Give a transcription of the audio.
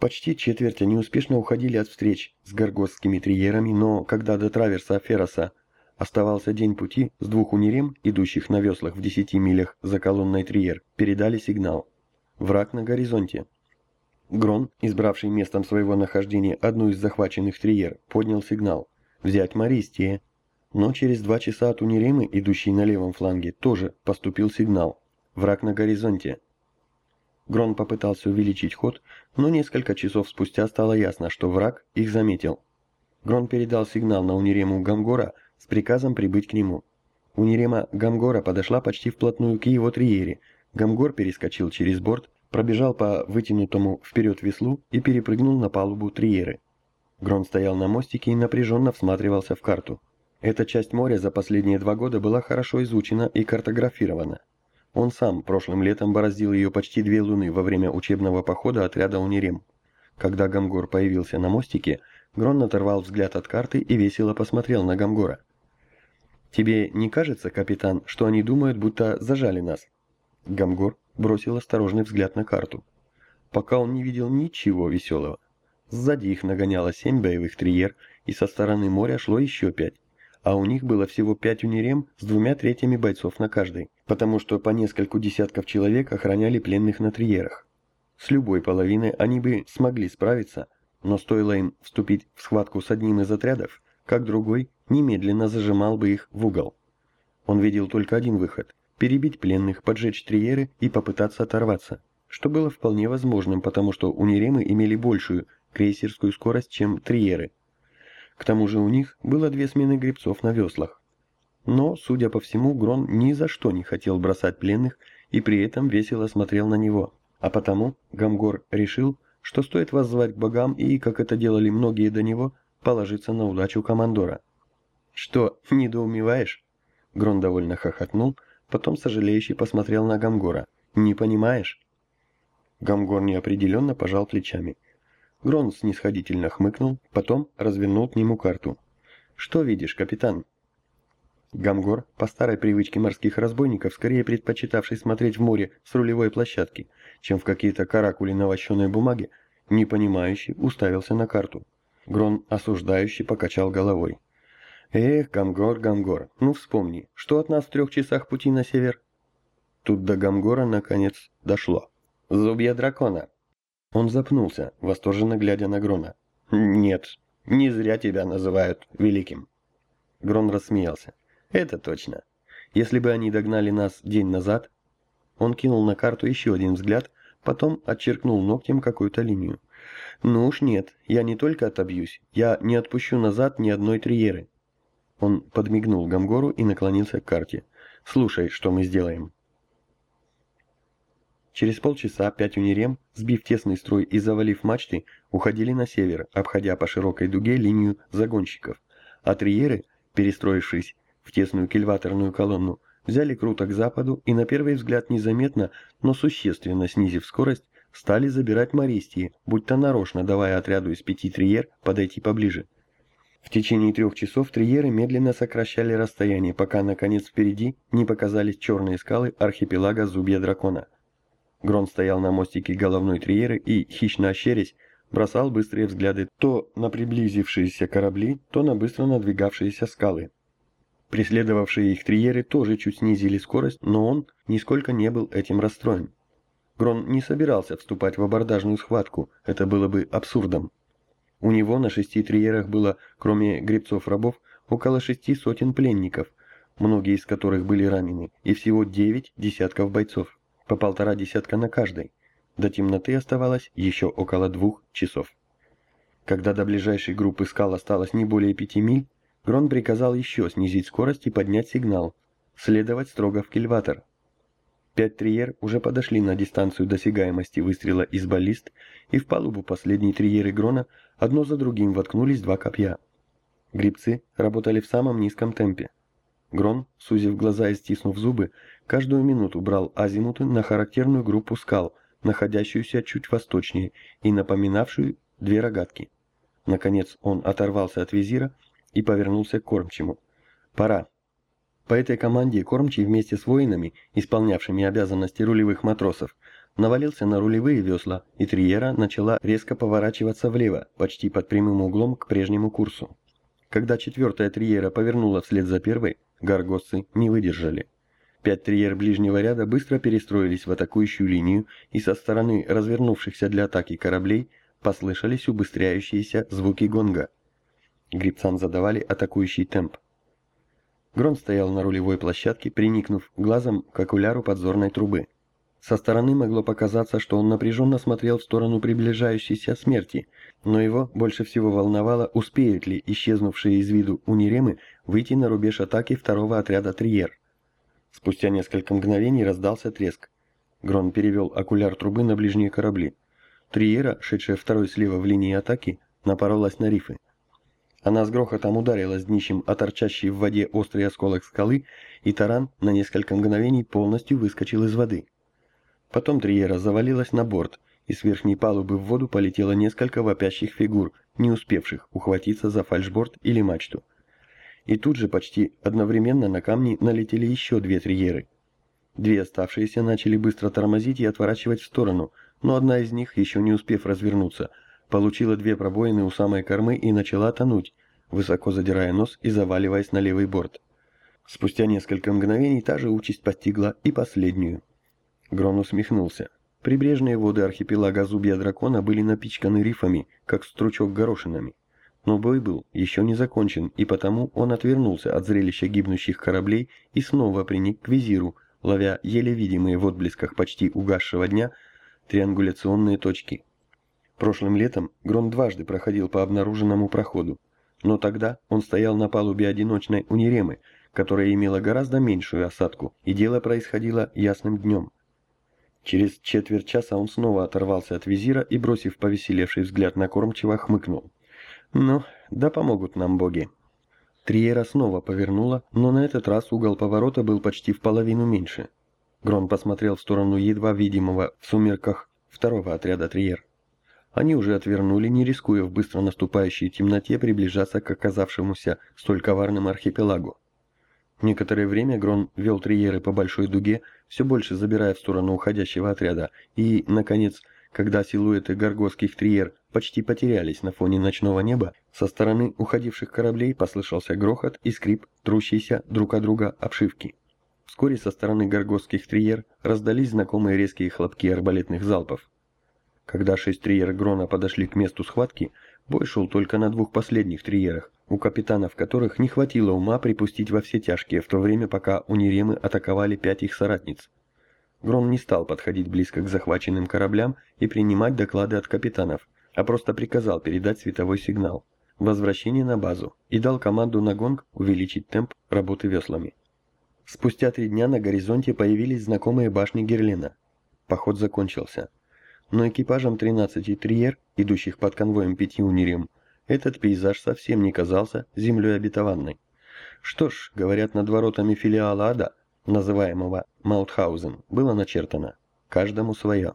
Почти четверть они успешно уходили от встреч с горгостскими триерами, но когда до траверса Фероса оставался день пути, с двух унирем, идущих на веслах в 10 милях за колонной триер, передали сигнал. Враг на горизонте. Грон, избравший местом своего нахождения одну из захваченных триер, поднял сигнал. «Взять Мористие». Но через два часа от Униремы, идущей на левом фланге, тоже поступил сигнал. «Враг на горизонте». Грон попытался увеличить ход, но несколько часов спустя стало ясно, что враг их заметил. Грон передал сигнал на Унирему Гамгора с приказом прибыть к нему. Унирема Гамгора подошла почти вплотную к его триере. Гамгор перескочил через борт, пробежал по вытянутому вперед веслу и перепрыгнул на палубу триеры. Грон стоял на мостике и напряженно всматривался в карту. Эта часть моря за последние два года была хорошо изучена и картографирована. Он сам прошлым летом бороздил ее почти две луны во время учебного похода отряда Унирем. Когда Гамгор появился на мостике, Грон оторвал взгляд от карты и весело посмотрел на Гамгора. «Тебе не кажется, капитан, что они думают, будто зажали нас?» Гамгор бросил осторожный взгляд на карту. Пока он не видел ничего веселого. Сзади их нагоняло семь боевых триер, и со стороны моря шло еще пять а у них было всего пять унирем с двумя третьими бойцов на каждой, потому что по нескольку десятков человек охраняли пленных на триерах. С любой половиной они бы смогли справиться, но стоило им вступить в схватку с одним из отрядов, как другой немедленно зажимал бы их в угол. Он видел только один выход – перебить пленных, поджечь триеры и попытаться оторваться, что было вполне возможным, потому что униремы имели большую крейсерскую скорость, чем триеры – к тому же у них было две смены гребцов на веслах. Но, судя по всему, Грон ни за что не хотел бросать пленных и при этом весело смотрел на него. А потому Гамгор решил, что стоит воззвать к богам и, как это делали многие до него, положиться на удачу командора. «Что, недоумеваешь?» Грон довольно хохотнул, потом сожалеющий посмотрел на Гамгора. «Не понимаешь?» Гамгор неопределенно пожал плечами – Грон снисходительно хмыкнул, потом развернул к нему карту. «Что видишь, капитан?» Гамгор, по старой привычке морских разбойников, скорее предпочитавший смотреть в море с рулевой площадки, чем в какие-то каракули на вощеной бумаге, непонимающий уставился на карту. Грон осуждающий покачал головой. «Эх, Гамгор, Гамгор, ну вспомни, что от нас в трех часах пути на север?» Тут до Гамгора наконец дошло. «Зубья дракона!» Он запнулся, восторженно глядя на Грона. «Нет, не зря тебя называют великим». Грон рассмеялся. «Это точно. Если бы они догнали нас день назад...» Он кинул на карту еще один взгляд, потом отчеркнул ногтем какую-то линию. «Ну уж нет, я не только отобьюсь, я не отпущу назад ни одной триеры». Он подмигнул Гамгору и наклонился к карте. «Слушай, что мы сделаем». Через полчаса пять унирем, сбив тесный строй и завалив мачты, уходили на север, обходя по широкой дуге линию загонщиков. А триеры, перестроившись в тесную кильваторную колонну, взяли круто к западу и на первый взгляд незаметно, но существенно снизив скорость, стали забирать Мористии, будто нарочно давая отряду из пяти триер подойти поближе. В течение трех часов триеры медленно сокращали расстояние, пока наконец впереди не показались черные скалы архипелага Зубья Дракона – Грон стоял на мостике головной триеры и, хищно ощерясь, бросал быстрые взгляды то на приблизившиеся корабли, то на быстро надвигавшиеся скалы. Преследовавшие их триеры тоже чуть снизили скорость, но он нисколько не был этим расстроен. Грон не собирался вступать в абордажную схватку, это было бы абсурдом. У него на шести триерах было, кроме гребцов-рабов, около шести сотен пленников, многие из которых были ранены, и всего девять десятков бойцов по полтора десятка на каждой. До темноты оставалось еще около двух часов. Когда до ближайшей группы скал осталось не более пяти миль, Грон приказал еще снизить скорость и поднять сигнал, следовать строго в кильватор. Пять триер уже подошли на дистанцию досягаемости выстрела из баллист, и в палубу последней триеры Грона одно за другим воткнулись два копья. Грибцы работали в самом низком темпе. Грон, сузив глаза и стиснув зубы, каждую минуту брал азимуты на характерную группу скал, находящуюся чуть восточнее и напоминавшую две рогатки. Наконец он оторвался от визира и повернулся к кормчему. «Пора». По этой команде кормчий вместе с воинами, исполнявшими обязанности рулевых матросов, навалился на рулевые весла, и Триера начала резко поворачиваться влево, почти под прямым углом к прежнему курсу. Когда четвертая Триера повернула вслед за первой, гаргосцы не выдержали. Пять Триер ближнего ряда быстро перестроились в атакующую линию, и со стороны развернувшихся для атаки кораблей послышались убыстряющиеся звуки гонга. Грибцам задавали атакующий темп. Грон стоял на рулевой площадке, приникнув глазом к окуляру подзорной трубы. Со стороны могло показаться, что он напряженно смотрел в сторону приближающейся смерти, но его больше всего волновало, успеют ли исчезнувшие из виду униремы выйти на рубеж атаки второго отряда Триер. Спустя несколько мгновений раздался треск. Грон перевел окуляр трубы на ближние корабли. Триера, шедшая второй слева в линии атаки, напоролась на рифы. Она с грохотом ударилась днищем о торчащий в воде острый осколок скалы, и таран на несколько мгновений полностью выскочил из воды. Потом Триера завалилась на борт, и с верхней палубы в воду полетело несколько вопящих фигур, не успевших ухватиться за фальшборд или мачту. И тут же почти одновременно на камни налетели еще две Триеры. Две оставшиеся начали быстро тормозить и отворачивать в сторону, но одна из них, еще не успев развернуться, получила две пробоины у самой кормы и начала тонуть, высоко задирая нос и заваливаясь на левый борт. Спустя несколько мгновений та же участь постигла и последнюю. Грон усмехнулся. Прибрежные воды архипелага Зубья Дракона были напичканы рифами, как стручок горошинами. Но бой был еще не закончен, и потому он отвернулся от зрелища гибнущих кораблей и снова приник к визиру, ловя еле видимые в отблесках почти угасшего дня триангуляционные точки. Прошлым летом Грон дважды проходил по обнаруженному проходу, но тогда он стоял на палубе одиночной униремы, которая имела гораздо меньшую осадку, и дело происходило ясным днем. Через четверть часа он снова оторвался от визира и, бросив повеселевший взгляд на кормчего, хмыкнул. «Ну, да помогут нам боги». Триера снова повернула, но на этот раз угол поворота был почти в половину меньше. Грон посмотрел в сторону едва видимого в сумерках второго отряда Триер. Они уже отвернули, не рискуя в быстро наступающей темноте приближаться к оказавшемуся столь коварным архипелагу. Некоторое время Грон вел триеры по большой дуге, все больше забирая в сторону уходящего отряда, и, наконец, когда силуэты горгосских триер почти потерялись на фоне ночного неба, со стороны уходивших кораблей послышался грохот и скрип, трущейся друг от друга обшивки. Вскоре со стороны горгосских триер раздались знакомые резкие хлопки арбалетных залпов. Когда шесть триер Грона подошли к месту схватки, бой шел только на двух последних триерах, у капитанов которых не хватило ума припустить во все тяжкие, в то время пока у Неремы атаковали пять их соратниц. Грон не стал подходить близко к захваченным кораблям и принимать доклады от капитанов, а просто приказал передать световой сигнал. Возвращение на базу и дал команду на гонг увеличить темп работы веслами. Спустя три дня на горизонте появились знакомые башни Герлена. Поход закончился. Но экипажам 13 триер, идущих под конвоем пяти унирем, этот пейзаж совсем не казался землей обетованной. Что ж, говорят, над воротами филиала ада, называемого Маутхаузен, было начертано «каждому свое».